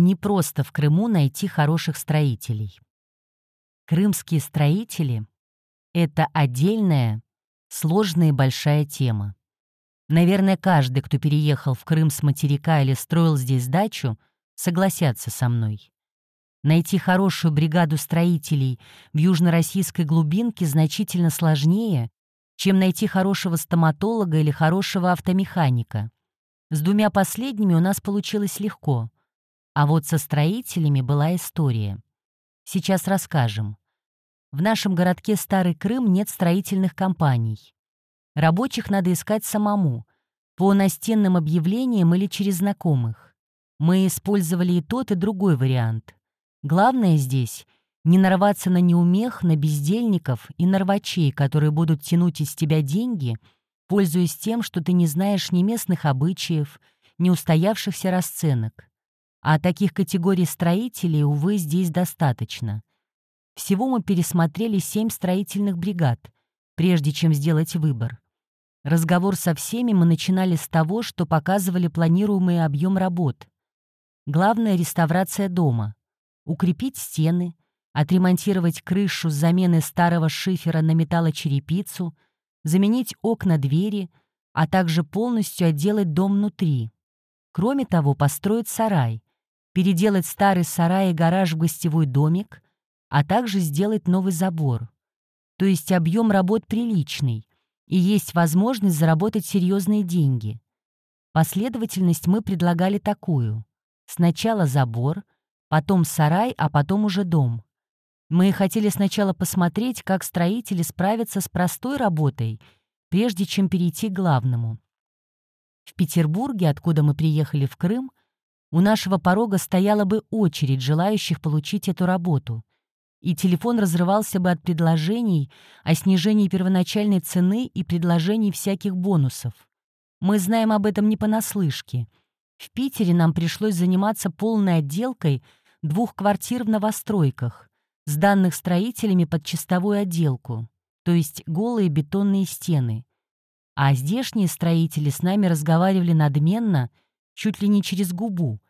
Не просто в Крыму найти хороших строителей. Крымские строители — это отдельная, сложная и большая тема. Наверное, каждый, кто переехал в Крым с материка или строил здесь дачу, согласятся со мной. Найти хорошую бригаду строителей в южно-российской глубинке значительно сложнее, чем найти хорошего стоматолога или хорошего автомеханика. С двумя последними у нас получилось легко. А вот со строителями была история. Сейчас расскажем. В нашем городке Старый Крым нет строительных компаний. Рабочих надо искать самому, по настенным объявлениям или через знакомых. Мы использовали и тот, и другой вариант. Главное здесь — не нарваться на неумех, на бездельников и нарвачей, которые будут тянуть из тебя деньги, пользуясь тем, что ты не знаешь ни местных обычаев, ни устоявшихся расценок. А таких категорий строителей, увы, здесь достаточно. Всего мы пересмотрели семь строительных бригад, прежде чем сделать выбор. Разговор со всеми мы начинали с того, что показывали планируемый объем работ. Главное — реставрация дома. Укрепить стены, отремонтировать крышу с замены старого шифера на металлочерепицу, заменить окна-двери, а также полностью отделать дом внутри. Кроме того, построить сарай, переделать старый сарай и гараж в гостевой домик, а также сделать новый забор. То есть объем работ приличный, и есть возможность заработать серьезные деньги. Последовательность мы предлагали такую. Сначала забор, потом сарай, а потом уже дом. Мы хотели сначала посмотреть, как строители справятся с простой работой, прежде чем перейти к главному. В Петербурге, откуда мы приехали в Крым, у нашего порога стояла бы очередь желающих получить эту работу, и телефон разрывался бы от предложений о снижении первоначальной цены и предложений всяких бонусов. Мы знаем об этом не понаслышке. В Питере нам пришлось заниматься полной отделкой двух квартир в новостройках, сданных строителями под чистовую отделку, то есть голые бетонные стены. А здешние строители с нами разговаривали надменно — чуть ли не через губу.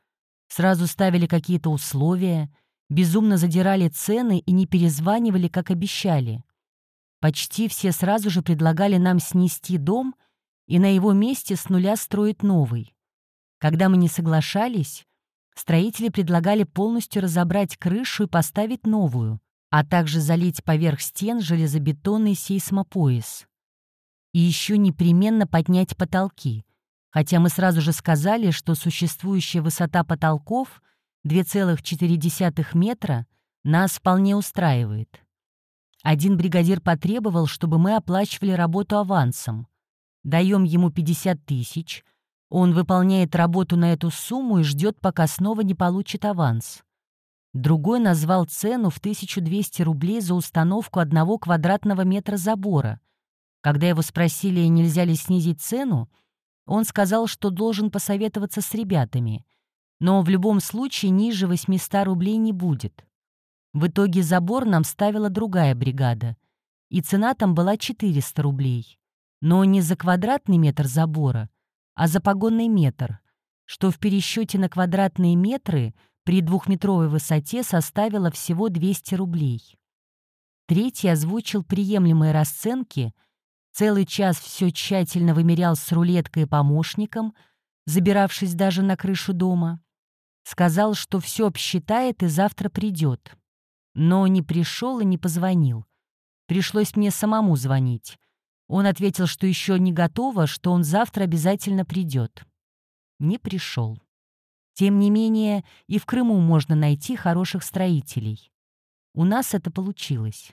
Сразу ставили какие-то условия, безумно задирали цены и не перезванивали, как обещали. Почти все сразу же предлагали нам снести дом и на его месте с нуля строить новый. Когда мы не соглашались, строители предлагали полностью разобрать крышу и поставить новую, а также залить поверх стен железобетонный сейсмопояс. И еще непременно поднять потолки, хотя мы сразу же сказали, что существующая высота потолков 2,4 метра нас вполне устраивает. Один бригадир потребовал, чтобы мы оплачивали работу авансом. Даем ему 50 тысяч, он выполняет работу на эту сумму и ждет, пока снова не получит аванс. Другой назвал цену в 1200 рублей за установку одного квадратного метра забора. Когда его спросили, нельзя ли снизить цену, он сказал, что должен посоветоваться с ребятами, но в любом случае ниже 800 рублей не будет. В итоге забор нам ставила другая бригада, и цена там была 400 рублей. Но не за квадратный метр забора, а за погонный метр, что в пересчете на квадратные метры при двухметровой высоте составило всего 200 рублей. Третий озвучил приемлемые расценки — Целый час все тщательно вымерял с рулеткой и помощником, забиравшись даже на крышу дома. Сказал, что все обсчитает и завтра придет. Но не пришел и не позвонил. Пришлось мне самому звонить. Он ответил, что еще не готово, что он завтра обязательно придет. Не пришел. Тем не менее, и в Крыму можно найти хороших строителей. У нас это получилось.